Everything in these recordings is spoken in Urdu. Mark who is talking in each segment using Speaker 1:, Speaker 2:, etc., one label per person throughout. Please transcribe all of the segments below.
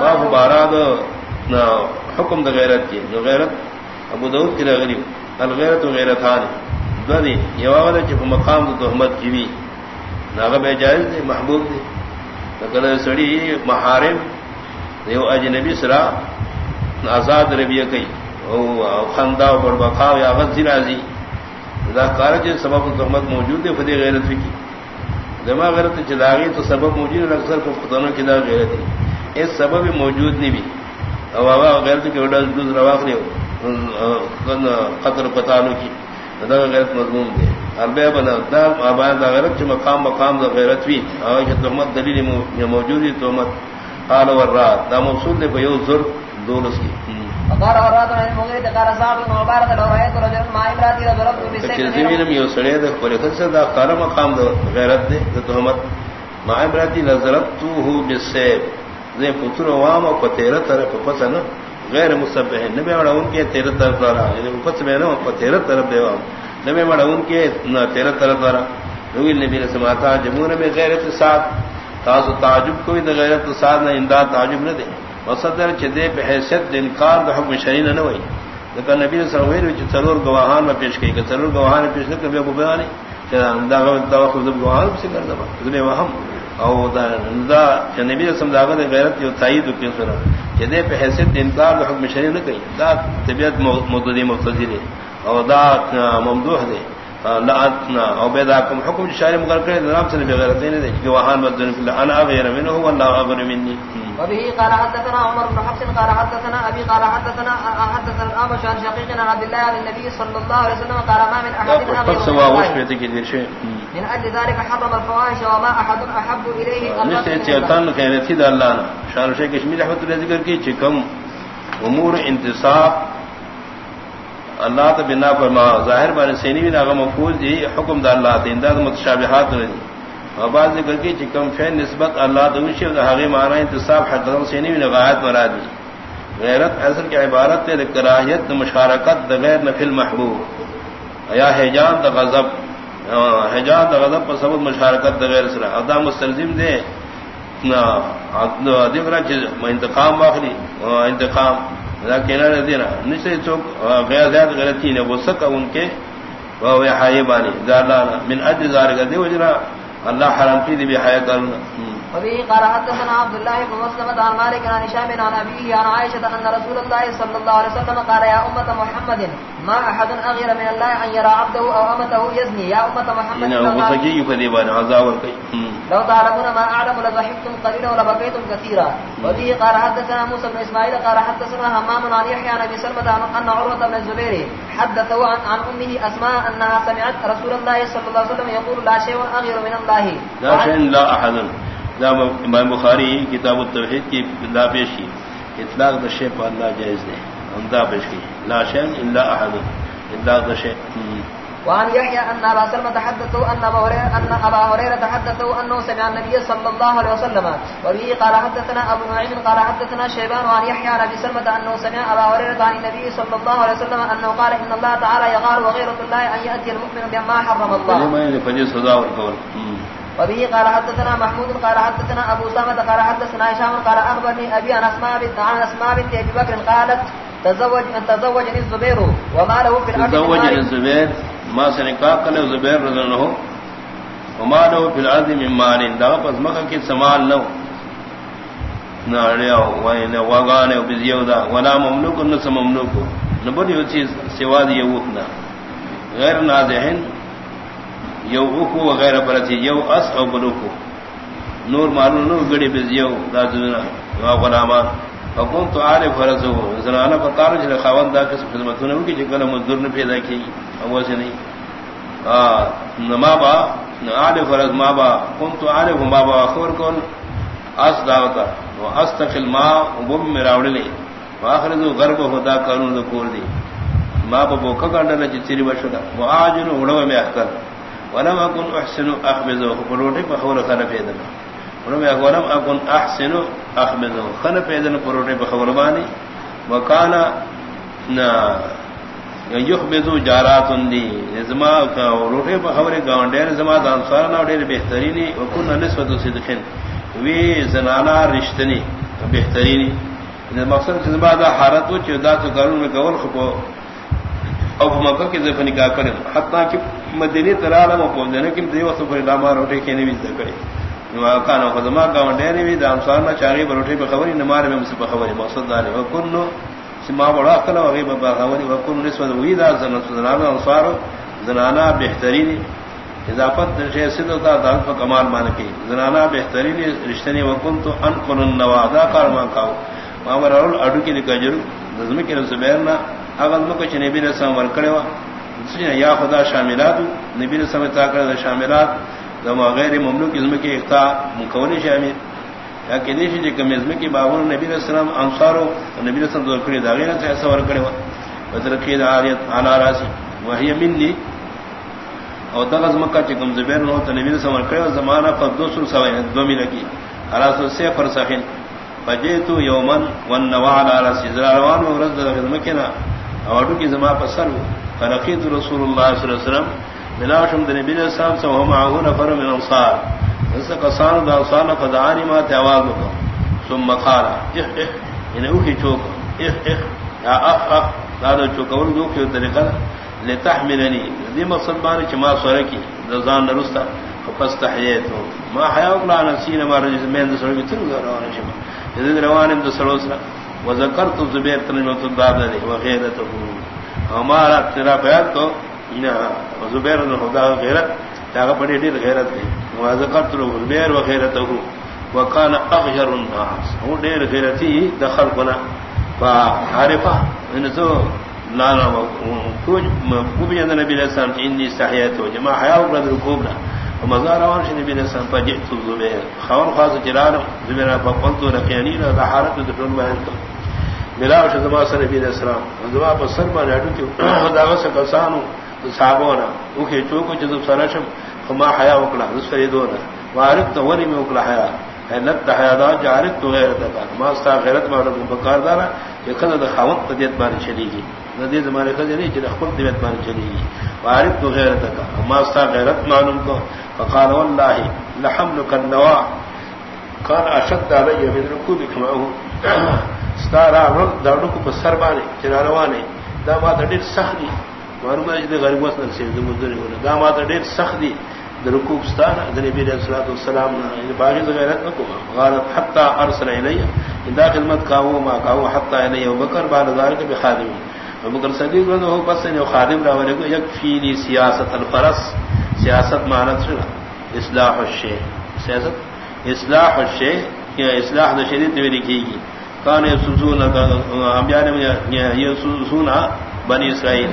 Speaker 1: باب باراد. نا، حکم د غیرت کی. جو غیرت، ابو داؤد کی غریب الغیرت و غیرتان. دنی یواغل چ مقام د تہمت کی بھی ناغه بے جائز دی، محبوب دی. نقل سڑی محارم دیو اجنبی سرا آزاد ربیہ کئی او خندا و بڑبخا یا غزی راضی دا کارج سبب تہمت موجود ہے فدی غیرت کی. جمع غیرت چلاگی تو سبب موجود اکثر کو خدانوں کی دا غیرت ہے اس سبب موجود نہیں بھی او آبا غیرت کی وڈا دوز رواق لے قطر قطالوں کی۔ دا غیرت مضمون دے عربی بنا، دا آبا دا غیرت چھ مقام مقام دا غیرت بھی آبا چھ تحمت دلیل موجود ہے تحمت قال والرات دا موصول دے پہ یو ذر دولس کی۔
Speaker 2: وقال والرات من المغيرة قال سعد بن عبارة لو رأيت رجلا مع امرأتي لضربت بالسيف
Speaker 1: زمین میں سڑے دے پر خود سے دا قال مقام دا غیرت دے دا تحمت مع امرأتي لضربته بالسيف زے پتر عوام اور پتیرہ طرف پسن غیر مصبح ہے۔ نبی وڑا ان کے تیرہ طرف دارا یعنی پس میں نہ پتیرہ طرف دے وام نبی وڑا ان کے تیرہ طرف دارا نبی نبی نے سماتا جمہور میں غیرت ساتھ۔ تاسو تعجب کوئی غیرت ساتھ نہ امداد تعجب نہ دے۔ وصدر چدے پہ حیثیت انکار دا حکم شرعی نہ ہوئی لیکن نبی صلی اللہ علیہ وسلم ضرور گواہان میں پیش کی کہ ضرور گواہان میں پیش نہ کبھی ابو بیانی۔ کہ دا گواہان سے کر دبا۔ ذمہ وہم۔ او دا دا کہ نبی صلی اللہ علیہ وسلم غیرت جو تائید کی سورہ چدے پہ حیثیت انکار دا حکم شرعی نہ کئی۔ دا طبیعت مقتضی مقتضی ہے او دا ممدوح دے۔ لعنتنا او بیداکم حکم شارع مقرر کرے نام سے بغیر دینے دے کہ وہاں فی انا غیر منه والله غیر منی۔
Speaker 2: وبه قال حدثنا عمر بن حفص قال حدثنا ابي قال حدثنا حدثنا الابش عن شقيق عن عبد الله عن النبي صلى الله عليه وسلم قال ما من احد
Speaker 1: دیر شے
Speaker 2: من اجل ذلك حرم الفواحش وما احد احب اليه
Speaker 1: نشتے چیتان کہنے تھی دا اللہ نا شان شیخ کشمیر رحمۃ اللہ ذکر کی چکم امور انتصاب اللہ تو بنا پر ما ظاہر بان سینی بھی ناغم مقبول جی حکم دا اللہ تے انداز متشابہات نہیں آباد ذکر کی چکم فین نسبت اللہ دوشی و حقی معنی انتصاب حقدم سینی بھی نغایت مراد دی غیرت اصل کی عبارت تے کراہیت، مشارکت، دا غیر نفل محبوب۔ یا حجان دا غضب۔ ہاں، حجان دا غضب پر سبب مشارکت دا غیر سرا۔ ادا مستلزم دے۔ دیکھنا چیز انتقام واخلی انتقام۔ کہنا دینا۔ نشے چوک غیر زیادہ غلطی نے، وہ سکا ان کے وہ حایے بانی دارانا من اجل زار کا دے وجرا اللہ حرام کی دی بھی حیا کرنا۔
Speaker 2: وبه قال حدثنا عبد الله بن مسلمة عن مالك عن هشام عن أبيه عن عائشة أن رسول الله صلى الله عليه وسلم قال يا أمة محمد ما أحد أغير من الله أن يرى عبده أو أمته يزني. يا أمة محمد لو تعلمون ما أعلم لضحكتم قليلا ولبقيتم كثيرا. وبه قال حدثنا موسى بن إسماعيل قال حدثنا همام عن يحيى عن أبي سلمة أن عروة بن الزبير. حدثه عن, عن أمه أسماء أنها سمعت رسول الله صلى الله عليه وسلم يقول لا شيء أغير من الله.
Speaker 1: لا شيء لا أحد. امام بخاری کتاب التوحید کی لا پیش کی۔ اطلاق دشے پر اللہ جائز نے امدا پیش کی۔ لا شین الا احد۔ اطلاق دشے
Speaker 2: وعن يحيى أن أبا سلمة تحدثوا أن أبا هريرة تحدثوا أنه سمع النبي صلى الله عليه وسلم۔ وبه قال حدثنا أبو نعيم قال حدثنا شيبان وعن يحيى عن أبي سلمة أنه سمع أبا هريرة عن النبي صلى الله عليه وسلم أنه قال إن الله تعالى يغار وغيرة الله أن يأتي المؤمن بما حرم الله وبه قال حدثنا محمود قال حدثنا ابو سامد قال حدثنا هشام قال اخبرني ابي عن اسماء بنت عن اسماء بنت ابي بكر قالت تزوج ان تزوجني الزبير وما له في الارض
Speaker 1: تزوجني الزبير ما سنكا قال الزبير رضي الله عنه. وما له في الارض من مال. دا پس مکہ کی سمال نو ناڑیو وین وغانے بزیودا ولا مملوک نس مملوک نبر یو چیز سوا دی غیر نازہن یو اوکو وغیرہ پرتی یو اس او بلوکو نور مالو نور گڑی بزیو دا دنیا وا غلامان. حکم تو عارف فرزو زنانا پتارو جل خاون دا کس خدمتوں نے کہ کلا مزدور نے پیدا کی او سے نہیں ا نما با عارف فرز ما با قم تو عارف ما با خور کون اس داوتا و اس استقل ما وبم مراوڑلے واخر ذو غرب خدا قانون ذکر دی. ما بو کگنڈ نہ چری بشدا و اجن وڑو میں احکر ولم اكن احسن اخبزه فروٹی بخور خن پیدن ولم ولم اكن احسن اخبزه خن پیدن فروٹی بخور بانی. وكان نا يخبزو جارات دی. زما کا روٹی بخور گاونڈے زما دانسار نہ ڈیر بہترینی. وكنا نسبت صدقن وی زنانا رشتنی. بہترینی. مقصد جذبہ دا حالت وہ چدا تو کروں میں گول خبو اب مکہ کے ذکر نکاح کریں حتیٰ کہ مدینی ترال میں پہنچ دینے کہ دیو تو پر لاما روٹے کے نہیں بھی کرے کانا خدما کا ڈیری بھی دام سوار نہ چاہیے روٹے پہ خبر نمار میں مجھ سے خبر مقصد دار ہے کن سما بڑا کلا وغیرہ بابا خبر وکن نسبت ہوئی دا زنانا انصار زنانا بہترین اضافت سدھ ہوتا دال پر کمال مان کی زنانا بہترین رشتے وکن تو ان کن نوا دا کار مان کاؤ مامر اڈو کی لکھا جرو نظم کی زبیر نہ اگر میں کچھ نبی رسم ور کرے وا یا خدا شاملات نبی رسم تا کر شاملات دم غیر مملوک ازم کی اختا مکونی شامل یا کہ دیشی جی کم ازم کی بابر نبی رسلام انصارو نبی رسم دور کری داغیر سے ایسا ور کرے وا وزرقی دا آریت آنا راسی وحی منی او دغز مکہ چکم زبیر نو تو نبی رسم ور کرے وا زمانہ پر دو سر سوائن دو ملکی کی حراس سے فرسخین فجیتو یومن والنوال على سزراوان ورد خدمکنا اوڑو کی زما پسر فلقیت رسول اللہ صلی اللہ علیہ وسلم ملاشم دن نبی علیہ السلام سے وهم معه نفر من انصار اس قصان دا انصار فدعانی ما تیواز تعواز ثم قال، اخ اخ ان اوکی چوک. اخ اخ، یا اخ اخ، دا چوکول دو کی طریقہ لتحملنی. دی مقصد بانی چما سورکی رضان نرستا. فاستحییتو. ما حیاء اقلا نفسینا ما رجل من دسر کی تلو روان شما. اذن روان ام دسر سرا وذکرت زبیر تنجمت الدار دلی وغیرته ہمارا تیرا بیان تو نا زبیر نے خدا غیرت تاغا پڑی دیر غیرت دی وذکرت زبیر وغیرته وکان اغیر الناس. وہ دیر غیرتی دخل کنا فعارفہ انسو لانا کوج مبین نبی علیہ السلام کی انی استحییت و جماع حیاء و قدر کوبنا ومزار وان شنی بن سن فجئت الزبير خون خاص جلال زبير. فقلت لقياني لا حارت تدرون ما انت بلا وش زما سن نبی السلام. زما بسر ما نادو کہ خدا وس کسانو صحابونا او کہ تو کو جذب سرشم فما حیا وکلا اس فریدونا وارد تو ونی میں وکلا حیا. حلت حیا دا جارت تو غیر دا ما استا غیرت ما رب بکار دارا کہ خدا دا خاون تدیت بار چلی گی ندی زمانے خدا نہیں کہ خپل دیت بار چلی گی وارد تو غیر دا ما استا غیرت معلوم کو فقال والله لحملك النواع كان اشد علي من ركوبك معه ستارا رد دارو کو سر بانے چراروانے دا ما دیر معلوم ہے غریب وسن سے ہونا دا ما دیر درکوب ستارا والسلام نے یعنی باغی غیرت کو غارت حتا ارسل یعنی خدمت کا وہ ما کا حتا بکر بخادم صدیق پس نے خادم راولے کو یکفی سیاست الفرس. سیاست مانت شنا اصلاح الشے سیاست؟ اصلاح الشے یا اصلاح دا میں لکھی گی کان سوزون انبیاء نے یہ سوزون بنی اسرائیل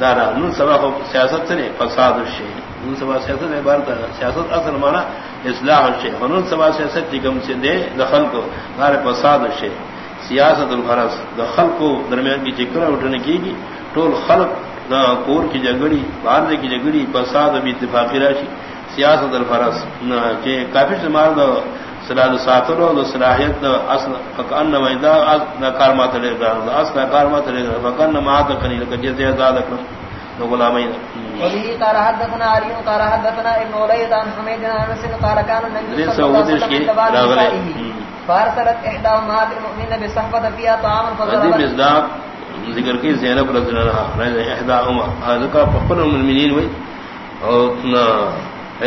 Speaker 1: دارا نون سبا سیاست سے نہیں فساد الشے نون سبا سیاست ہے بار سیاست اصل مانا اصلاح الشے نون سبا سیاست جگم سے دے دخل کو دار فساد الشے سیاست الفرس دخل کو درمیان کی چکر اٹھنے کی گی ٹول خلق کور کی جگڑی باہر کی جگڑی فساد ابھی اتفاقی راشی سیاست الفرس نہ کافی سے مار دو سلاد ساتر و صلاحیت اصل فکان ویدا نہ کارما تلے گا اصل کارما تلے گا فکان مات کنی لگا جیسے آزاد کرو نو غلامین
Speaker 2: وبه قال حدثنا علي قال حدثنا ابن وليد عن حميد بن انس قال كان النبي صلى الله عليه وسلم فارسلت احدى امهات المؤمنين بصحبه فيها طعام
Speaker 1: فضربت ذکر کی زینب رضی اللہ عنہ احدا ام ذکر کا فقر المؤمنین وئی اور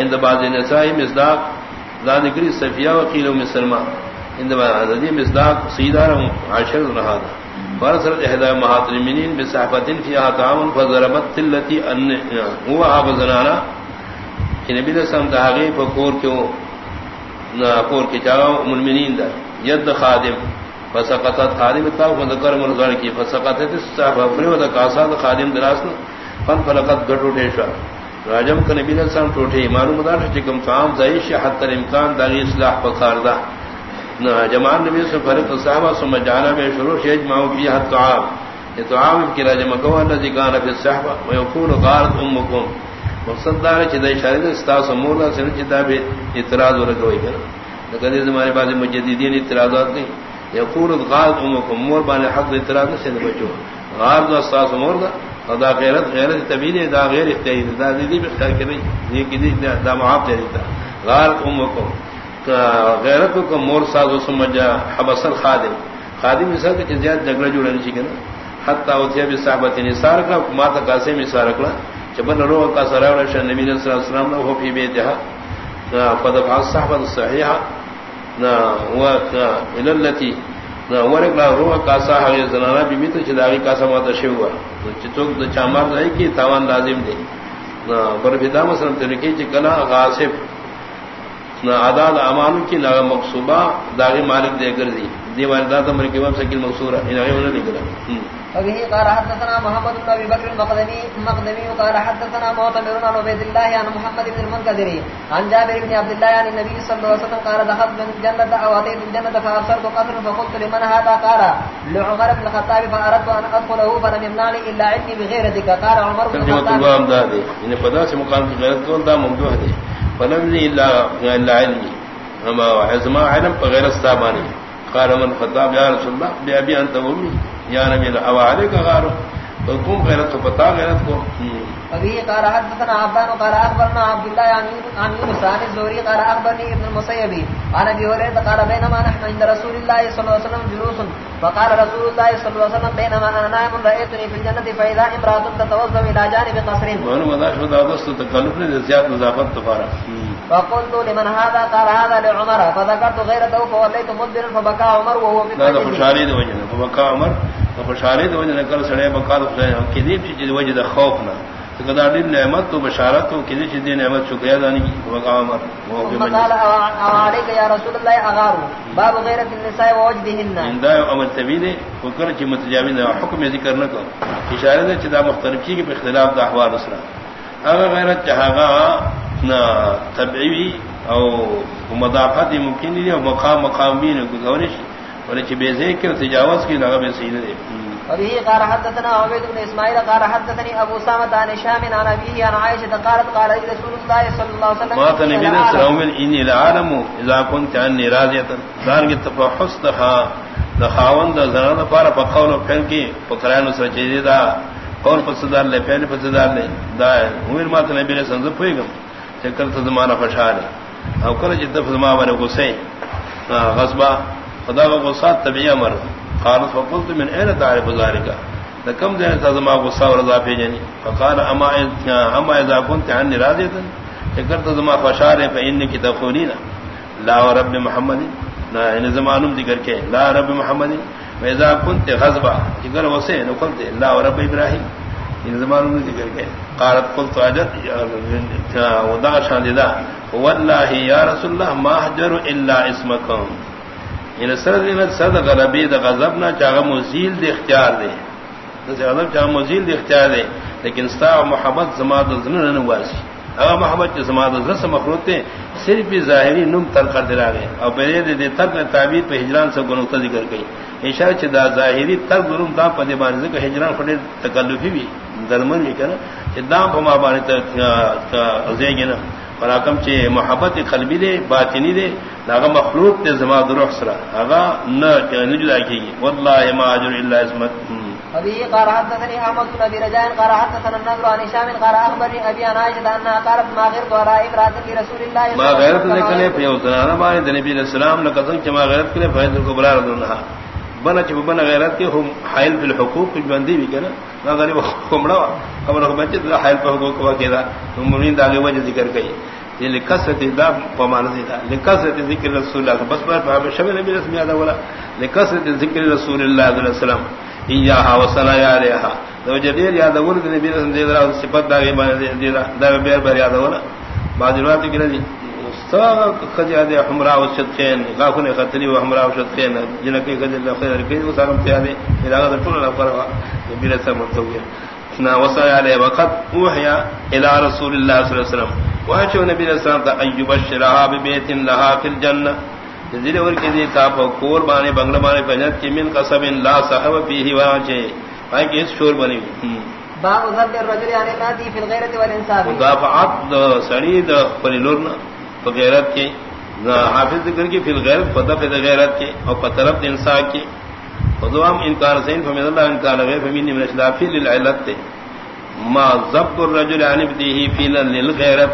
Speaker 1: عند بعض النساء مصداق ذا ذکر صفیہ وقیل ام سلمہ عند بعض ذی مصداق سیدہ عائشہ رضی فرسل احدا امهات المؤمنین بصحبه فيها طعام فضربت التي ان هو اب زنانا. کہ نبی صلی اللہ علیہ وسلم داغے پکور کیوں نہ پور کے چاو دا. ید خادم. فسقطت خادم تاو فذكر من کی. فسقطت الصحابہ فرود قاصد خادم دراس فن فلقت گٹو ٹیشا راجم کا نبی نے ٹوٹے معلوم دار چکم کام زائش حتی امکان داغی اصلاح پکاردا نہ جمان نبی سے فرق صحابہ ثم جانا میں شروع شیج ماو فی حد طعام یہ طعام کی راجم کو الذي كان في الصحابہ ويقول قالت امكم مقصد دار چ دے اشارہ استاس مولا سن چتا بھی اعتراض ورگوئی کر لگے ہمارے بعد مجددین اعتراضات نہیں. یقول غاد امکم. مور بان حق اعتراض نہیں سے بچو. غاد دا استاس مور دا خدا غیرت غیرت تبین دا غیر اختیار دا دی بھی خیر کہ نہیں یہ کہ دا معاف دے دیتا غاد امکم غیرت کو مور ساز و سمجھا حبسل خادم. خادم مثال کہ زیادہ جگڑا جوڑا نہیں چکے نا حتی ہوتی ہے بصحبت نثار یعنی کا ماتا قاسم نثار رکھنا چبن روح کا سراوڑا شاہ نبی صلی اللہ علیہ وسلم ہو فی بیتہا فدفع صحبت صحیحا. الالتی ورکلا روح کا صاحب زنانا بی بیتو چداغی کا سماتا شیوا چتوک دا چامار رہی کی تاوان لازم دے. برفدہ مسلم تنکی کلا غاصف نہ آداد امان کی نہ مقصوبہ داغی مالک دے کر دی. دیوان داد امر کے وب سکل مقصور ہے انہیں انہوں نے نکلا
Speaker 2: وبه قال حدثنا محمد بن ابي بكر المقدمي المقدمي قال حدثنا معتمر بن عبيد الله عن محمد بن المنكدر عن جابر بن عبد الله عن النبي صلى الله عليه وسلم قال دخلت من الجنه او اتيت الجنه فابصرت قصر فقلت لمن هذا؟ قال لعمر بن الخطاب فاردت ان ادخله فلم يمنعني الا علمي بغيرتك قال عمر بن الخطاب
Speaker 1: ترجمه الباب ان فدا سے مقام کی غیرت کو دا ممدوح ہے فلم الا الا یعنی علمي اما وحزما علم بغیر استابانی قال من خطاب يا رسول الله بأبي انت ومي يا نبي الحوى عليك غارو فقوم غيرت فتا غيرت کو.
Speaker 2: ابي قال حدثنا عبان قال اخبرنا عبد الله عن يونس عن الزهري قال اخبرني ابن المسيب عن ابي هريره قال بينما نحن عند رسول الله صلى الله عليه وسلم جلوس. فقال رسول الله صلى الله عليه وسلم بينما انا نائم رايتني في الجنه فاذا امراه تتوضا الى جانب قصر.
Speaker 1: وانا تكلف تفارا
Speaker 2: فقلت لمن هذا؟ قال هذا لعمر. فذكرت غيرته فوليت مدبرا فبكى عمر وهو في
Speaker 1: هذا خوشالي دو وجه فبكى عمر. خوشالي دو وجه کل سڑے بکا دو کدی چیز وجہ خوف نہ دل نعمت تو بشارت تو کدی چیز نعمت شکریہ دانی کی. بکا عمر
Speaker 2: وهو قال عليك يا رسول الله اغار باب غيرت النساء ووجدهن
Speaker 1: عند عمر تبید وکر کی متجاوز حکم ذکر نہ کو اشارہ ہے چدا مختلف کی کے اختلاف دا احوال اسرا اگر غیرت چاہا نہ طبعی او مدافعت ممکن نہیں اور مقام مقامی نے گزارش. اور چھ بے ذکر تجاوز کی لگا بے سید دے.
Speaker 2: وبه قال حدثنا عبيد بن اسماعيل قال حدثني ابو سامة عن هشام عن ابيه عن عائشة قالت قال رسول الله صلى الله عليه وسلم
Speaker 1: ما كان النبي صلى الله عليه العالم اذا كنت عني راضيه دار کی تفحص تھا دخاوند زنان پار پقول پھن کی پکران سر چیزی دا. قول فسدار لے پھن فسدار لے. دا عمر ما نبی نے سنز پھیگم چکر تو زمانہ فشار او کل جد فزما ور غسے غصبا خدا و غصات طبیعی امر قال فقلت من اين تعرف ذلك؟ لكم ذا تزما غصا ورضا في جني فقال اما اما اذا كنت عني راضيه چکر تو فشار فانك تقولين. لا رب محمد. لا ان زمانم ذکر کے لا رب محمد. واذا كنت غضبا چکر وسے نو قلت لا رب ابراهيم ان زمان میں ذکر کے قالت، قلت اجت ودا شان دا والله يا رسول الله ما حجر الا اسمكم یعنی ان سرد ان صد غلبی د غضبنا چاغه مزیل د اختیار دے تے غضب چاغه مزیل د اختیار دے لیکن ستا محبت زما د زنن نه واسی هغه محبت چې زما د زس مخلوق ته صرف ظاهری نوم تر کر دلاغه او به دې تر تعبیر په هجران سے گنو ذکر کړي. اشاره چې دا ظاهری تر ګروم دا په دې باندې چې هجران خډه تکلفي وي درمن یہ کہنا کہ دام پما بارے ازے نا اور حکم چے محبت قلبی دے باطنی دے ناغا مخلوق تے زما دروح سرا. اغا نہ نجدا کی والله ما اجر الا اسمت
Speaker 2: ابي قال حدثني احمد بن ابي رجاء قال حدثنا النضر عن هشام قال اخبرني ابي عن عائشه انها قالت ما غيرت ولا امراه رسول الله
Speaker 1: ما غيرت نکلے پیو زنانہ باندې نبی علیہ السلام نے قسم کہ ما غیرت کرے فیض کو بلا رضا بنا چ بنا غیرت کے ہم حائل فی الحقوق کچھ بندی بھی کنا. نہ غریب کومڑا خبر کو بچ حائل پہ حقوق کو کہدا مومنین داغے وجہ ذکر کئی. یہ لکثرت دا پمان دا. لکثرت ذکر رسول اللہ بس پر پہ شب نبی رسمی ادا ولا لکثرت ذکر رسول اللہ صلی اللہ علیہ وسلم. ایاها وصلا یا علیها دو جدیر یاد ولد نبی رسول اللہ صفات دا دا بیر بیر یاد ولا بعد روایت کی نہیں خجاد حمراء وشدخين غافن خطري وحمراء وشدخين جنكي خجل الله خير كيد وسلام تيادي الى هذا طول الافكار بلا سمر توجيه نا وصى عليه وقد اوحي الى رسول الله صلى الله عليه وسلم۔ وحشو نبي صلى الله عليه وسلم ان يبشرها ببيت لها في الجنه ذل ور کے دی تا پور بانے بنگلہ بانے پنجت کی من قصب لا صحب فيه واجه ہے کہ اس شور بنی
Speaker 2: باب ذل الرجل يعني نادي في الغيرة والانصاف
Speaker 1: مدافعات سعيد فللورنا غیرت کے حافظ ذکر کی، فی الغیرت فتح فی غیرت کے، اور پطرف انسان کی خدوام انکار سین فمید اللہ انکار غیر فمین من اشلافی للعلت تے۔ ما ضبط الرجل عن ابدیه فی للغیرت۔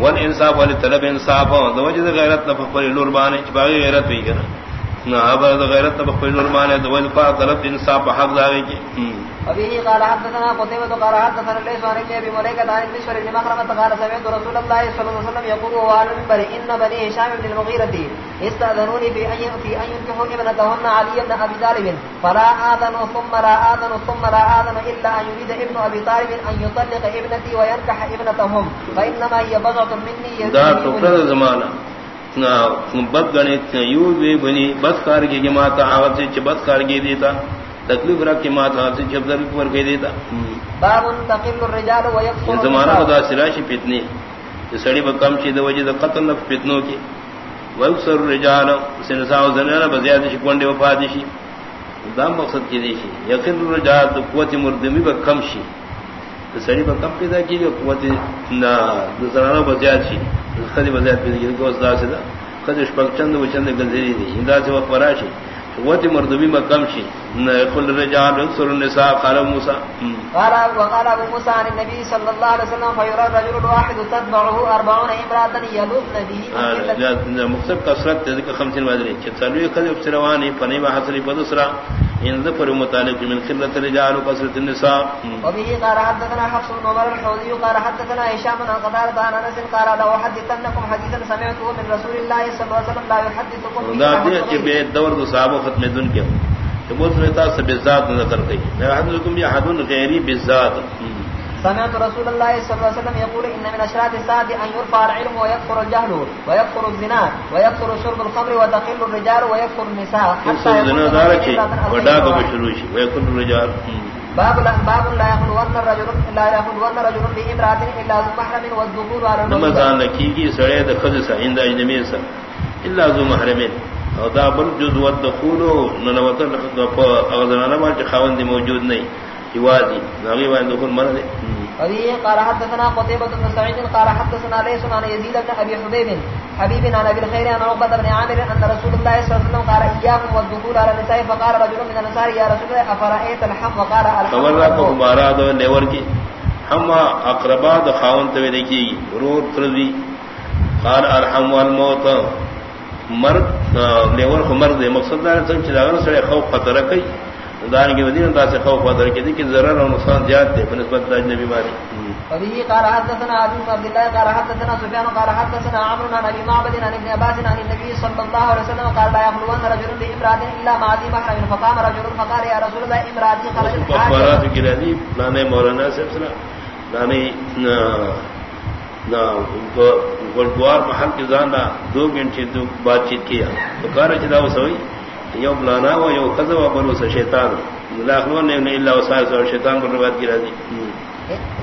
Speaker 1: والانصاف والطلب انصاف ہو دو وجہ غیرت نفق پر لور بانے چباغی غیرت ہوئی کنا۔ نہ ابر غیرت نہ پخپلی نور بانے دو وجہ طلب انصاف حق داوی کی
Speaker 2: وبه قال حدثنا قتيبة قال حدثنا ليس عن ابن ابي مليكة عن المسور بن مخرمة قال سمعت رسول الله صلى الله عليه وسلم يقول وعلى المنبر ان بني هشام بن المغيرة استاذنوني في ان في ان ينكحوا ابنتهن علي بن ابي طالب فلا اذن ثم لا اذن ثم لا اذن الا ان يريد ابن ابي طالب ان يطلق ابنتي وينكح ابنتهم فانما هي بضعة مني
Speaker 1: دا ٹکڑا زمانہ. بد گنت یو بنی بد کار کی جماعت آغت سے بد کار کی دیتا تکلیف رکھ کے مات سے جب در پر کہہ دیتا
Speaker 2: باب تقل الرجال ويكثر
Speaker 1: زمانہ خدا سراشی فتنی سڑی ب کم چھ دو وجہ قتل فتنوں کی۔ ويكثر الرجال سنساء زنانہ بزیاد شکونڈے وفات شي دا مقصد کی دیشی یقین الرجال تو قوت مردمی ب کم شي سڑی ب کم پیدا کی قوت نہ زنانہ بزیاد شي. خدی بزیاد پیدا کی کو اسدا سے خدش پک چند و چند گنزری دی اندا سے وقت فراشی قوت مردمی میں کم شی کل رجال اکثر النساء قال موسى
Speaker 2: قال وقال ابو موسى عن النبي صلى الله عليه وسلم فيرى الرجل الواحد تتبعه 40 امراه يلذ به
Speaker 1: مقصد کثرت ذکر 50 مدری چتلوی کذ افسروانی فنی ما حصل بدسرا ان ذکر متعلق من قلت الرجال وكثرت النساء.
Speaker 2: وبه قال حدثنا حفص بن عمر الحوزي قال حدثنا هشام بن قتادة عن انس قال لو حدثنكم حديثا سمعته من رسول الله صلى الله عليه وسلم لا يحدثكم
Speaker 1: ذات کہ بے دور صحابہ ختم دن کے بہت رہتا سب ذات نظر گئی. میں حدثكم یا حد غیری بالذات
Speaker 2: سمعت رسول الله صلى الله عليه وسلم يقول ان من اشراط الساعه ان يرفع العلم ويكثر الجهل ويكثر الزنا ويكثر شرب الخمر وتقل الرجال ويكثر النساء
Speaker 1: حتى الزنا دارك ودا بشروش ويكثر الرجال.
Speaker 2: باب لا باب لا يخلون الرجل لا يخلون رجل بامراه الا ذو محرم والذكور على
Speaker 1: رمضان لکی کی سڑے دخل سے عند اجنبی سے الا ذو محرم. او دا بل جز والدخول ننوت اغزنانا ما خاوند موجود نہیں جوازي نغي وين دخول مرض
Speaker 2: وفي قال حدثنا قتيبة بن سعيد قال حدثنا ليس عن يزيد بن ابي حبيب حبيب عن ابي الخير عن عقبة بن عامر ان رسول الله صلى الله عليه وسلم قال اياكم والدخول على النساء فقال رجل من الانصار يا رسول الله افرايت الحم وقال الحم
Speaker 1: بارا دو لیور کی ہم اقربا د خاون تو دیکھی رور ترزی قال الحم والموت مرد لیور کو مرد مقصد ہے سب چلاغن سے خوف خطر کئی. دان کی ودین انداز سے خوف وادر کے کہ ضرر اور نقصان بنسبت اجنبی بیماری
Speaker 2: وبه قال حدثنا ابي عبد الله قال حدثنا سفيان قال حدثنا عمرو ابي معبد عن ابن عباس عن النبي صلى الله عليه وسلم قال لا يخلون رجل بامراه الا مع ذي محرم. فقام رجل فقال يا رسول الله امراتي خرجت
Speaker 1: لانے مولانا لانے گردوار محل کے زانا دو گھنٹے بات چیت کیا۔ تو کار چلا وہ سوئی؟ یو بلانا و یو قضا و بلو سا شیطان لاخلون نے اللہ وسائل اور شیطان پر روایت کی راضی.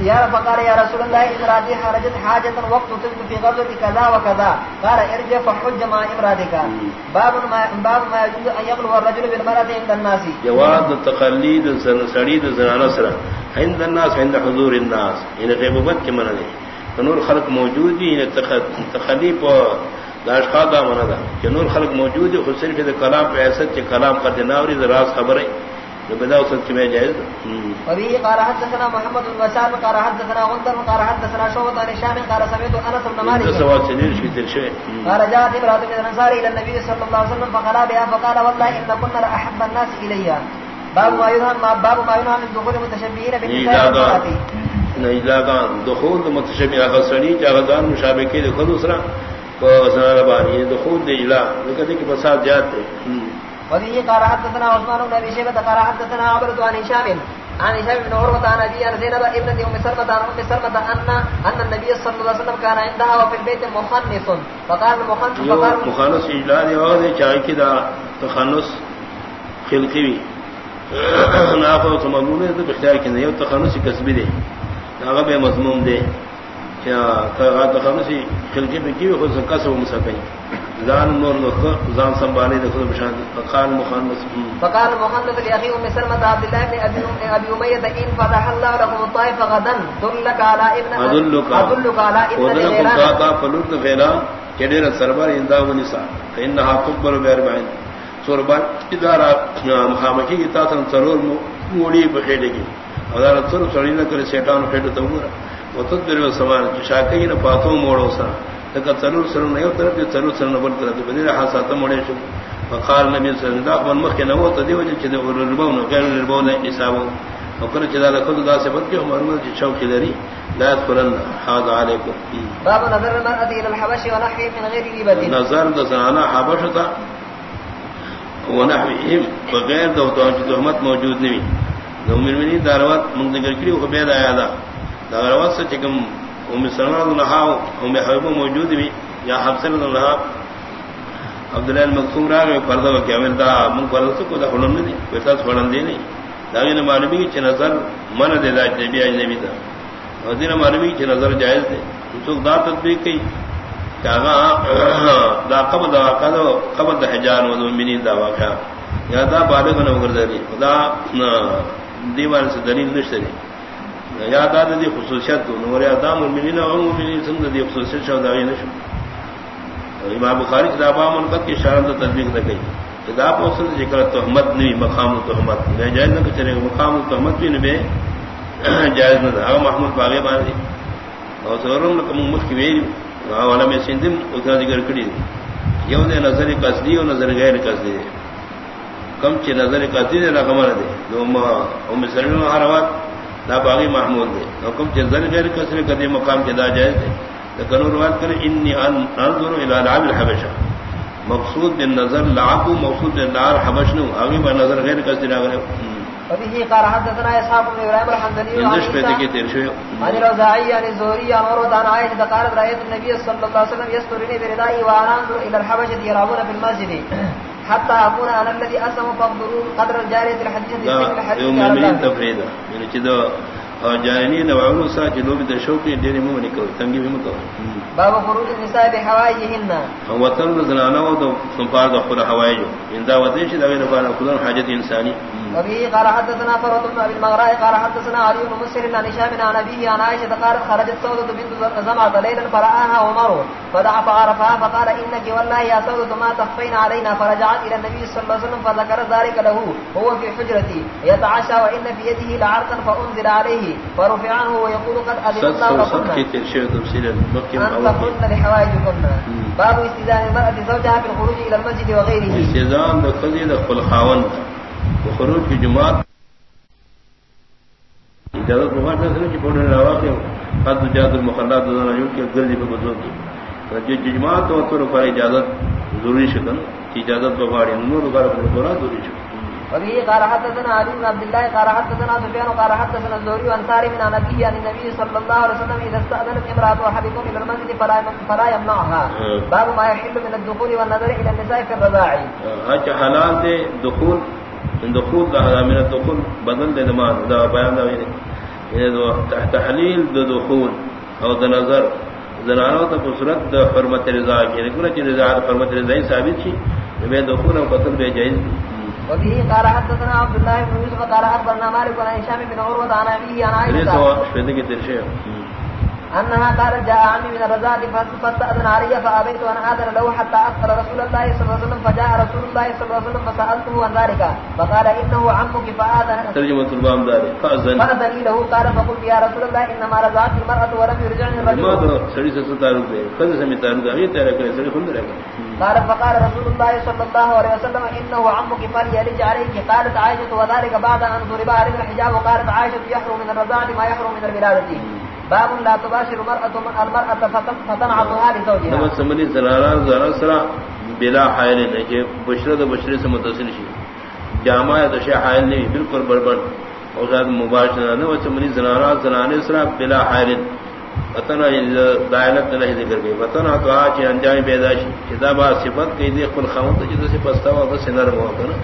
Speaker 2: یا فقال یا رسول اللہ امراتی حرجت حاجتا وقت تلت فی غزوت کذا و کذا. قال ارجع فحج ما امراتك باب ما باب ما يجوز ان يغلو الرجل بالمرأة عند الناس.
Speaker 1: جواب تقلید سڑید زنانہ سرا عند الناس عند حضور الناس. ان غیبت کے منع ہے نور خلق موجود ہی تخلیف داشخا دا منا دا کہ نور خلق موجود ہے خود صرف کلام پہ ایسا کہ کلام کا دناوری راز خبر ہے جو بدا اسد کی میں جائز
Speaker 2: ابھی قال حدثنا محمد بن وسام قال حدثنا غندر قال حدثنا شعبة عن هشام قال سمعت انس بن مالك.
Speaker 1: سواد سنين في تلشي
Speaker 2: قال جاءت امرأة من الانصار الى النبي صلى الله عليه وسلم فقال بها فقال والله ان كنا احب الناس الي باب ما ينهى باب ما ينهى من دخول المتشبهين بالنساء
Speaker 1: دخول متشبہ غسنی مشابہ کے دخول دوسرا بانی دخول دے اجلا کہتے کہ فساد جات تھے
Speaker 2: وبه قال حدثنا عثمان بن ابي شيبه قال حدثنا عبد عن هشام عن هشام بن عروه عن ابي عن زينب ابنه ام سلمة عن ام سلمة ان ان النبي صلى الله عليه وسلم كان عندها وفي البيت مخنث فقال المخنث فقال
Speaker 1: مخنث اجلال اور چائے کی دا تخنث خلقی بھی نافع تمامون ہے تو اختیار کی نہیں تخنث کسبی دے۔ هغه به مضمون دے۔ تخنث خلقی بھی کی خود کسب مسکیں زان نور لوگ زان سنبھالے دیکھو بشان فقال مخنث.
Speaker 2: فقال مخنث لاخي ام سلمة عبد الله بن ابي ابي اميه ان فتح الله لكم الطائف غدا دلك على ابن
Speaker 1: ادلك
Speaker 2: ادلك على ابن
Speaker 1: غيران فقال فلوت غيران كدير السربر عند ونساء فانها تقبل باربعين سربان ادارہ مخامکی کی تاسن سرور موڑی بخیڑے کی ادارہ سر سڑی نہ کرے شیطان پھیڑ تو وتدبر پاتو موڑو سا. تک سر نہیں سر نبل طرف بدیر حاسات موڑے شو. فقال نبی صلی اللہ علیہ وسلم من مخ نہ ہو تدی وجہ چھ ربو نو غیر ربو نے حساب وکر چدا خود دا سے بد کے عمر میں چوک دری لا يدخلن. هذا عليكم.
Speaker 2: باب نظر المرأة إلى الحبش ونحوه من غير غيبة
Speaker 1: نظر دسانا حبشتا ونحوهم بغیر دو تهمت موجود نہیں دو من داروات من ذکر کری وہ بید آیا دا داروات سے چکم ام سلمان اللہ ام حبیب موجود بھی یا حفصل اللہ عبداللہ المقصوم راہ میں پردہ وکیا میں دا من پردہ سے کوئی خلن نہیں کوئی تاس خلن دے نہیں داغی نے معلومی کی چھ نظر من دے دا جنبی آج نبی دا اور دین معلومی کی چھ نظر جائز دے چوک دا تطبیق کی کہ دا قبل دا واقع دا قبل دا حجان و دو منی دا واقع یا دا بالغ نہ گردے دا دیوان سے دلیل نشتے یا دا دی خصوصیت نور ادم المؤمنین و المؤمنین سند دی خصوصیت شو، دا نشو. امام بخاری کتاب منقط کی شان تو تطبیق نہ گئی کتاب اوصل ذکر تہمت نہیں مقام تہمت نہ جائز نہ چلے مقام تہمت بھی نہ جائز نہ ہے محمود باغی باندھی اور سورم کم مخ کی ویل والا میں سندم اتنا ذکر کڑی یو دے نظر قصدی اور نظر غیر قصدی کم چ نظر قصدی دے رقم دے. دو ام سلمہ ہروات دا باغی محمود دے حکم چ غیر کسر کدی مقام کے دا جائز دے لیکن روایت کرے انی انظر الى لعب الحبشہ. مقصود بن نظر لعب مقصود لعب حبش نو. اگے با نظر غیر کسر
Speaker 2: حدثنا
Speaker 1: تیر شو
Speaker 2: عن عن عن النبي صلى الله عليه وسلم وانا انظر الى حتى اكون انا الذي اسم فانظروا قدر الجاريه الحديث
Speaker 1: يوم من تفريدا يعني كده جانین وعلو سا جلو بھی دشوقی دیر مو نکو تنگی بھی مکو
Speaker 2: باب خروج النساء بحوائجهن.
Speaker 1: وطن زنانا و دو سنفار دو خود حوائجو ان دا ودیش دا غیر فانا خودن حاجت انسانی
Speaker 2: وبه قال حدثنا فرد بن ابي المغراء قال حدثنا علي بن مسر عن هشام عن ابيه عن عائشه قال خرجت سوده بنت زمعه ليلا فراها عمر فدعا فعرفها فقال انك والله يا سوده ما تخفين علينا فرجعت الى النبي صلى الله عليه وسلم فذكر ذلك له هو في حجرتي يتعشى وان في يده لعرقا فانزل عليه فرفع عنه ويقول قد أذن الله لكم لحوائجكم باب استذان المرأة زوجها في الخروج إلى المسجد وغيره.
Speaker 1: استذان دخلي دخل خاون وخروج في جماعة اجازت مخاط نسل کی پڑھنے رواقع قد جاد المخلات کہ گردی پہ بزرگ کی۔ جو جماعت و طور پر اجازت ضروری شکن اجازت بغاڑی نور بغار پر ضروری شکن
Speaker 2: وبه قال حدثنا علي بن عبد الله قال حدثنا سفيان قال حدثنا الزهري عن سالم عن ابي عن النبي صلى الله عليه وسلم اذا استاذنت امراه احدكم الى المسجد فلا فلا يمنعها. باب ما يحل من الدخول والنظر الى النساء في الرضاع.
Speaker 1: حلال دے دخول دخول دا من الدخول بدل دے نماز دا بیان دا یہ دو تحلیل دو دخول او دا نظر. زنانو تا بصورت دا حرمت رضا کی. لیکن چی رضا حرمت رضا ثابت چی میں دخول او قتل بے جائز دی.
Speaker 2: وبه قال حدثنا عبد الله بن يوسف قال اخبرنا مالك عن هشام بن عروه عن ابيه عن عائشه انها قالت جاء عمي من الرزاق فاستاذن علي فابيت ان اذن له حتى اخبر رسول الله صلى الله عليه وسلم فجاء رسول الله صلى الله عليه وسلم فسالته عن ذلك فقال انه عمك فاذن
Speaker 1: ترجمه الباب ذلك فاذن
Speaker 2: فاذن له قال فقلت يا رسول الله انما رزقت المراه ولم يرجعني الرجل.
Speaker 1: ما سړي څه تعلق دی کله سمې تعلق دی ته راکړې سړي خوند راکړې
Speaker 2: قال فقال رسول الله صلى الله عليه وسلم انه عمك فليلج عليك. قالت عائشه وذلك بعد ان ضرب عليه الحجاب وقالت عائشه يحرم من الرضاعه ما يحرم من الولاده باب لا تباشر المرأة المرأة فتنعطها لزوجها
Speaker 1: نمت سمنی زناران زنار سرا بلا حائل نہیں کہ بشرت بشرت سے متصل شی۔ جامع دشا حائل نہیں، بالکل بربر۔ اور ذات مباشرہ نہ سمنی زناران زنانے سرا بلا حائل۔ وطن دائلت نہیں ذکر گئی۔ وطن تو آج انجام پیداشی کتاب صفت کی دی خل خامت جس سے پستا ہوا تو سنر ہوا تھا نا،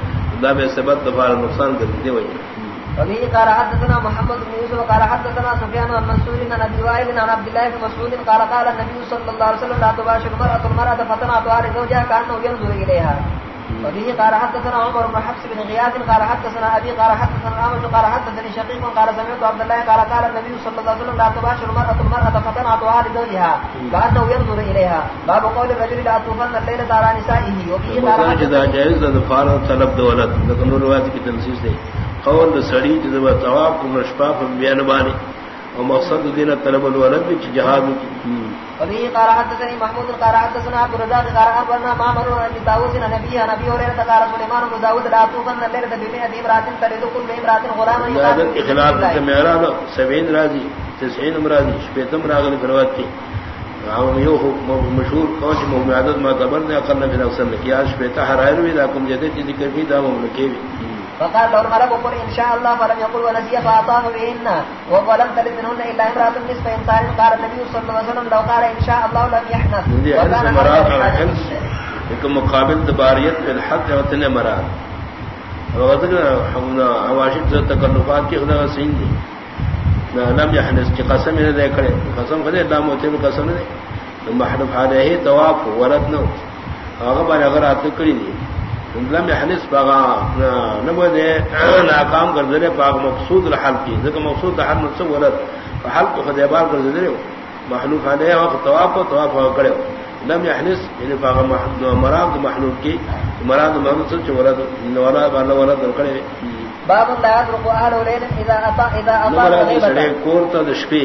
Speaker 1: دا بے سبت دفار نقصان کر دی وجہ۔
Speaker 2: وبه قال حدثنا محمد بن يوسف قال حدثنا سفيان بن منصور عن ابي وائل عن عبد الله بن مسعود قال قال النبي صلى الله عليه وسلم لا تباشر المرأة المرأة فتنعت على زوجها كأنه ينظر إليها. وبه قال حدثنا عمر بن حفص بن غياث قال حدثنا ابي قال حدثنا عامر قال حدثني شقيق قال سمعت عبد الله قال قال النبي صلى الله عليه وسلم لا تباشر المرأة المرأة فتنعت على زوجها كأنه ينظر إليها. باب قول الرجل لا توفن الليلة على نسائه. وبه قال
Speaker 1: حدثنا جائز ذفار طلب دولت. لكن روایت کی تنسیص ہے قول سڑی جب طواف کو مشفا بیان بانی. اور مقصد دین طلب الولد بھی جہاد
Speaker 2: وبه قال حدثني محمود قال حدثنا عبد الرزاق قال اخبرنا معمر بن داوود بن نبي نبي هريره قال سليمان بن داوود لا توفن الليله بمئة امراه ترد كل امراه غلاما
Speaker 1: عبادت کے خلاف معراج سبعین راضی تسعین امراضی شپیتم راغل فروات کی. مشہور کون سی عادت معتبر نے اقل نبی اکثر نے کیا شپیتا حرائر بھی لاکم جدید کی ذکر بھی دا مملکے بھی.
Speaker 2: فقال لو الملك قل ان شاء الله فلم يقل ونسي فاعطاه بهن ولم تلد منهن الا امراه نصف انسان قال النبي صلى الله عليه وسلم لو قال ان شاء الله لم يحنث.
Speaker 1: وكان مقابل دباریت فی الحق وطن مراد حواشد تکلفات کی خدا سین دی لم يحنث. کی قسم نے دے کھڑے قسم خدے اللہ موتے میں قسم نے محلف علیہ طواف ولد نو اگر اگر آت کری دی لم يحنس باغا نبو دے ناکام کر دے باغ مقصود الحل کی ذکر مقصود الحل نفس ولد؟ حل کو خدے بار کر دے محلوف علیہ وقت طواف و طواف کرے لم يحنس یعنی باغ مراد محلوف کی مراد محلوف سچ ولد ولد ولد کرے
Speaker 2: باب لا يدرك اهل ليل اذا اطا اذا اطا
Speaker 1: غیبت کورتا دشپی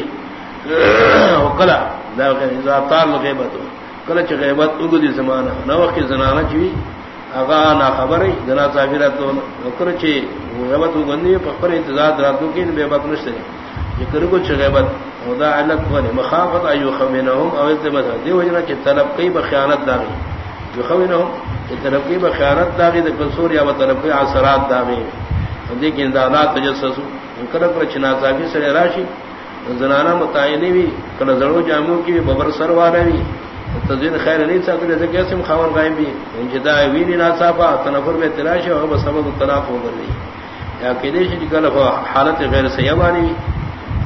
Speaker 1: وکلا دا اذا طال غیبت کلا چ غیبت اگدی زمانہ نو وقت زنانہ چوی اغا نا خبر جنا صابرہ تو وکر چی غیبت گندی پر انتظار راتوں کی بے بات نشتے یہ کر کو غیبت خدا علت ونی. مخافت ایو خمینہم او ذمہ دی وجنا کہ طلب کئی بخیانت داغی جو خمینہم کہ طلب کئی بخیانت داغی دے قصور یا طلب کئی اثرات داغی دی کہ اندالات تجسس کر پر چنا صابی سے راشی زنانہ متعینی بھی کل زڑو جامو کی ببر سر والے بھی تزین خیر نہیں ساتھ لے سکے سم خاور غائب بھی جدا وینی نا صافا تنفر میں تلاش اور بس سبب طلاق ہو گئی۔ یا کہ دیش کی کل حالت غیر سیمانی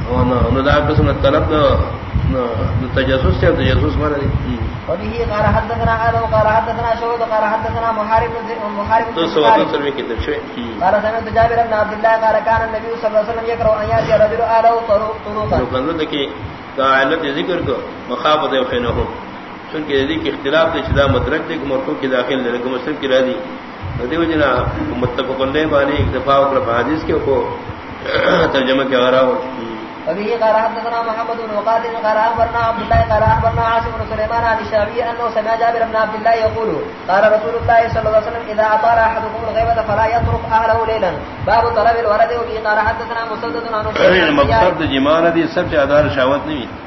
Speaker 1: اور نہ دا قسم طلب تجسس سے تجسس مر دی۔
Speaker 2: وبه قال حدثنا آدم قال حدثنا شعوذ قال حدثنا محارب محارب
Speaker 1: تو سوال سلمی کی طرف سے
Speaker 2: قال سمعت جابر بن عبد الله قال كان النبي صلى الله عليه وسلم يقرأ ان ياتي رجل آله طرقا
Speaker 1: لو كان ذلك قاعدت ذکر کو مخافت بینهم چونکہ یدی کی اختلاف دے چدا مدرک دے کہ مرکو کی داخل دے لگا مسلم کی رادی ردی وجنا متفق ایک دفعہ اکر حدیث کے کو ترجمہ کیا غرا ہو
Speaker 2: وبه قال حدثنا محمد بن وقاد قال اخبرنا عبد الله قال اخبرنا عاصم بن سليمان عن الشعبي انه سمع جابر بن عبد الله يقول قال رسول الله صلى الله عليه وسلم اذا اطال احدكم الغيبه فلا يترك اهله ليلا. باب طلب الولد وبه قال حدثنا مسدد عن
Speaker 1: مقصد جمال دي سب سے ادار شاوت نہیں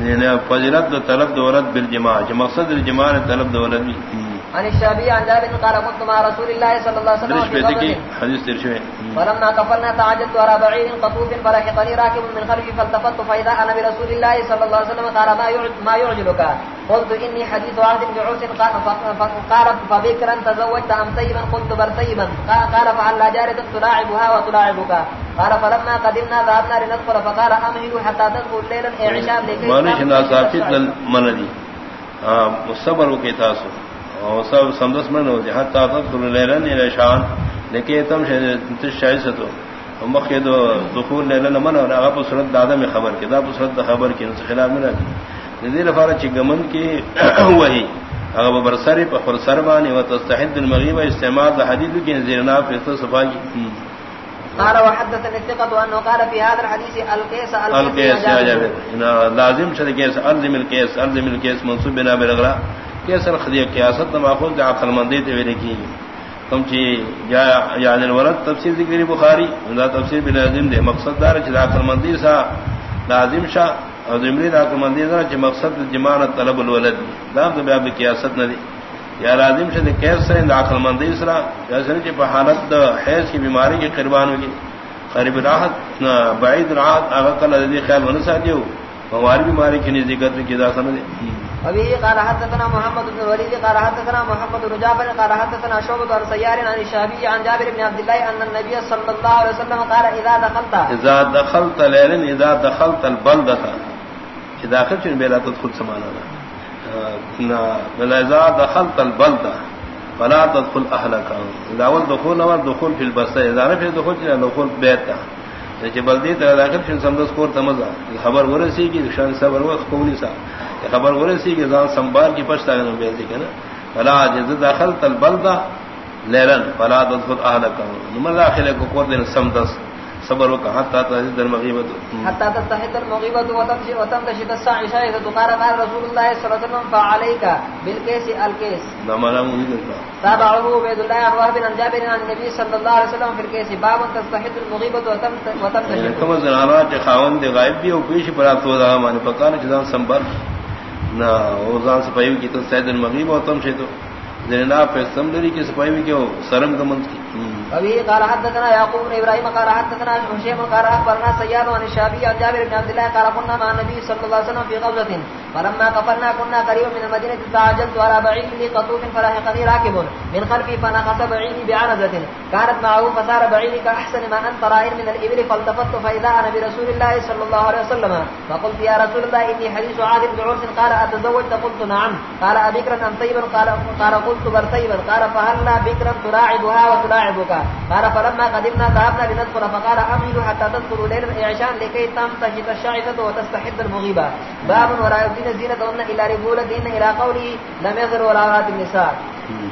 Speaker 1: یعنی فضیلت طلب دولت بالجماع جو مقصد الجماع طلب دولت بھی
Speaker 2: عن الشعبي عن جابر قال كنت مع رسول الله صلى الله عليه وسلم
Speaker 1: حديث ترشوه
Speaker 2: فلما كفرنا تعجلت على بعير قطوف فلحقني راكب من خلفي فالتفت فإذا أنا برسول الله صلى الله عليه وسلم قال ما يعجلك؟ قلت إني حديث عهد بعوس قال فبكرا تزوجت أم سيبا قلت بل سيبا قال فعلى جارة تلاعبها وتلاعبك. قال فلما قدمنا ذهبنا لندخل فقال أمهلوا حتى تدخل ليلا إعشام لكي
Speaker 1: مانش ناسافت للمندي مصبر وكيتاسو سب سمدس من ہو جہاں طاقت لیلن الى شان۔ لیکن تم شاید سے تو۔ مخی دو دخول لیلن من اور اگر صورت دادا میں خبر کی۔ دا صورت خبر کی ان سے خلاف میں رہی ندیر فارا چگمن کی وہی اگر برسری پر سربانی و تستحد المغیب استعمال دا حدیث کی نظیرنا پر صفائی
Speaker 2: قال وحدثني الثقة أنه قال في هذا الحديث القيس
Speaker 1: القيس يا جابر. لازم شد القيس ألزم القيس ألزم القيس منصوب بنا بالغراء کیسر خدی قیاست ماخوذ عقل مندی تے ویلے کی تم چی یا یعنی الولد تفسیر ذکر بخاری، دا تفسیر بلازم دے مقصد دار چ عقل مندی سا لازم شاہ اور زمری عقل مندی دا چ مقصد جمان طلب الولد دا تو بیا قیاست نہ دی یا لازم شد کیس سے عقل مندی سرا جیسے کہ حالت دا حیض کی بیماری کے قربان ہوگی قریب راحت بعید راحت اگر کل دی خیال ہونے سا دیو ہماری بیماری کی نزدیکت کی دا سمجھے
Speaker 2: ابي قال حدثنا محمد بن الوليد، قال حدثنا محمد بن جابر، قال حدثنا شعبة عن سيار عن الشعبي عن جابر بن عبد الله ان النبي صلى الله عليه وسلم قال اذا دخلت.
Speaker 1: اذا دخلت ليلا اذا دخلت البلدة. اذا داخل بلا تدخل سمانا بلا اذا دخلت البلدة، فلا تدخل اهلك اذا اول دخول اول دخول في البصره اذا نفي دخول دخول بيتك چې بلدی ته داخل شین سمدس کور تمزا خبر ورسی کی، شان صبر وخت کولی سا. خبر ورسی کی ځان سنبال کی پښتا نه به دي کنه فلا جز دخلت البلد لیلن فلا تدخل اهلك نمر داخله کو کور دین سمدس صبر و کہا تا تحدید المغیبت
Speaker 2: حتی تتحد المغیبت وتمشی وتمشی تسعی شاید تقار قال رسول اللہ صلی اللہ علیہ وسلم فعلیکا بالکیس الکیس۔
Speaker 1: نامانا مجید اللہ
Speaker 2: تابعه عبید اللہ عن وحب عن جابر عن النبی صلی اللہ علیہ وسلم في الكيس باب تستحد المغیبت وتمشی
Speaker 1: یعنی کم از نانا چی خاون دے غائب بھی او پیش پر آتو دا مانی پکانا چی دان سنبر نہ اوزان سپاہی کی تو سید المغیب و تمشی شیتو دینا پہ سمدری کی سپاہی کی سرم دمند کی
Speaker 2: ابي قال حدثنا يعقوب بن ابراهيم قال حدثنا هشام قال اخبرنا سياد عن الشافعي عن جابر بن عبد الله قال كنا مع النبي صلى الله عليه وسلم في غزوه فلما قفلنا كنا قريبا من المدينه تعجلت على بعير لي قطوف فلاحقني راكب. من خلفي فنقص بعيري بعنزه كانت معه فصار بعيري كاحسن ما انت رائر من الابل فالتفت فاذا انا برسول الله صلى الله عليه وسلم. فقلت يا رسول الله اني حديث عادل بعرس قال اتزوجت قلت نعم. قال ابكرا ام طيبا؟ قال قلت بل طيبا. قال فهل بكرا تلاعبها وتلاعبك؟ قال، فلما قدمنا ذهبنا لندخل، فقال امنوا حتى تدخلوا ليلا اعشان لكي تمتشط الشاعثة وتستحد المغيبة. باب ولا يبدين زينتهن الا رجولتهن الى قوله لم يظهروا ولا عورات النساء.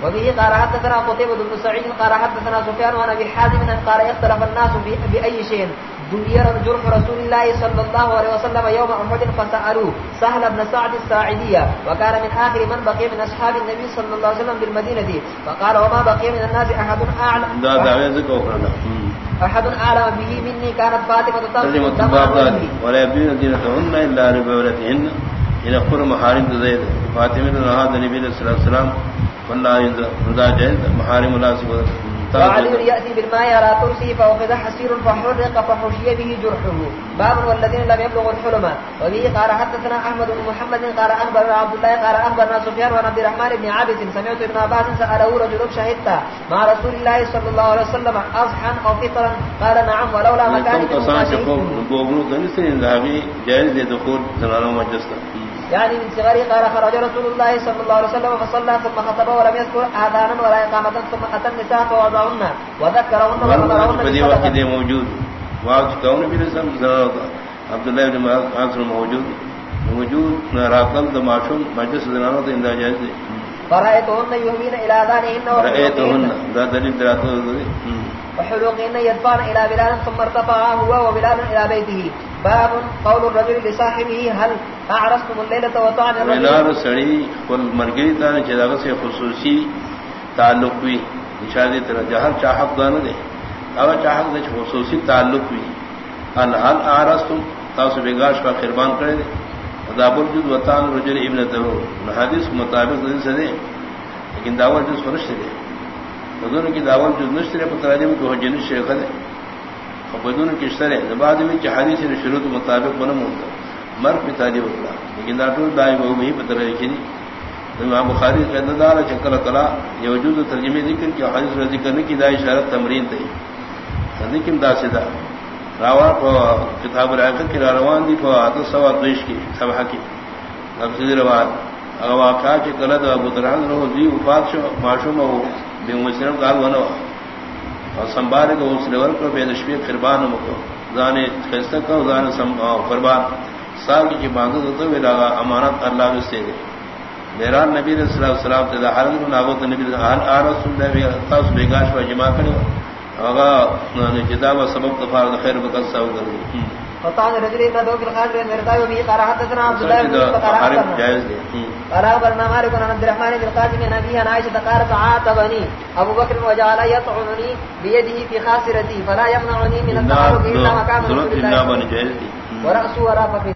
Speaker 2: وبه قال، حدثنا قتيبة بن سعيد، قال، حدثنا سفيان وعن ابي حازم قال يختلف الناس بأي شيء. دنيا جرح رسول الله صلى الله عليه وسلم يوم احد فسالوا سهل بن سعد الساعديه وكان من اخر من بقي من اصحاب النبي صلى الله عليه وسلم بالمدينه فقال وما بقي من الناس احد اعلم
Speaker 1: دا دعوی ذکر کرنا
Speaker 2: احد اعلم به مني كانت فاطمه
Speaker 1: ترجمة باب ولا يبدين زينتهن الا لبولتهن. الى قر محارم زيد. فاطمه رضي النبي صلى الله عليه وسلم والله جائز محارم
Speaker 2: وعلي يأتي بالماء على ترسي فوقد حسير فحرق فحشي به جرحه. باب والذين لم يبلغوا الحلم. وبه قال حدثنا أحمد بن محمد قال أخبرنا عبد الله قال أخبرنا سفيان وعن عبد الرحمن بن عابد سمعت ابن عباس سأله رجل شهدت مع رسول الله صلى الله عليه وسلم أصحا أو فطرا. قال نعم ولولا مكان
Speaker 1: کسان چکو بوگنو دنستے اندھاگی جائز دے دخول زنانو مجلستا
Speaker 2: يعني من صغري قال خرج رسول الله صلى الله عليه وسلم فصلى ثم خطب ولم يذكر آذانا ولا إقامة ثم أتى النساء فوضعهن وذكرهن وذكرهن
Speaker 1: بدي وقت دي موجود واقع كون في رسم زنانو عبد الله بن عاصر موجود۔ موجود راقل دماشم مجلس زنانو تو اندھا جائز دے
Speaker 2: فرأيتهن يهمين إلى آذانهن
Speaker 1: رأيتهن ذا دليل دراتو دے
Speaker 2: وحلوقهن يدفعن إلى بلال ثم ارتفع هو وبلال إلى بيته. باب قول الرجل لصاحبه، هل اعرستم الليلة وطعن الرجل؟
Speaker 1: بلال سڑی قل مرگئی تانے سے خصوصی تعلق بھی اشارے طرح جہر چاہت دانا دے اگر چاہت دے خصوصی تعلق بھی هل هل اعرستم تاؤس بگاش کا خربان کرے دے داب الجد وطان رجل ابن تہو حدیث مطابق دن سے دے لیکن داول جز فرشت دے بدون کی داول جز نشترے پر تراجم کو جنس شیخ دے بدون کی اشترے بعد میں کہ حدیث نے شروع مطابق بنا ہوتا مر پہ تعلیم ہوتا لیکن داٹول دائم وہ بھی پتہ رہے کہ امام بخاری کا دار چکر کلا یہ وجود ترجمے ذکر کی حدیث میں ذکر نہیں کی دا اشارت تمرین تھی۔ لیکن دا سدا راوا کو کتاب العقل کی روان دی کو ات سوا دیش کی صبح کی۔ تفسیر روان اگر واقعہ کے کلا ابو درحان رو دی وفات شو، معشوم ہو۔ بے مسلم قال ونو اور سنبھال کو اس لیول کو بے نشبی قربان مکو زانے خستہ کو زانے قربان۔ سال کی باندھ تو وہ لگا امانت اللہ نے سے دے میرا نبی صلی اللہ علیہ وسلم تے حال میں نابوت نبی حال آ رسول اللہ تاس بیگاش و جمع کرو اگا کتاب سبب تفار خیر بکس سو کرو۔
Speaker 2: فطعن رجل ابن دوك الخادر المرقاء وبه قال حدثنا عبد الله بن
Speaker 1: جائز دے
Speaker 2: قال أخبرنا مالك عن عبد الرحمن بن عن أبيه عن عائشة قالت عاتبني. أبو بكر وجعل يطعنني بيده في خاسرتي فلا يمنعني من التحرك إلا مكان رسول الله. ورأسه وراء فخذي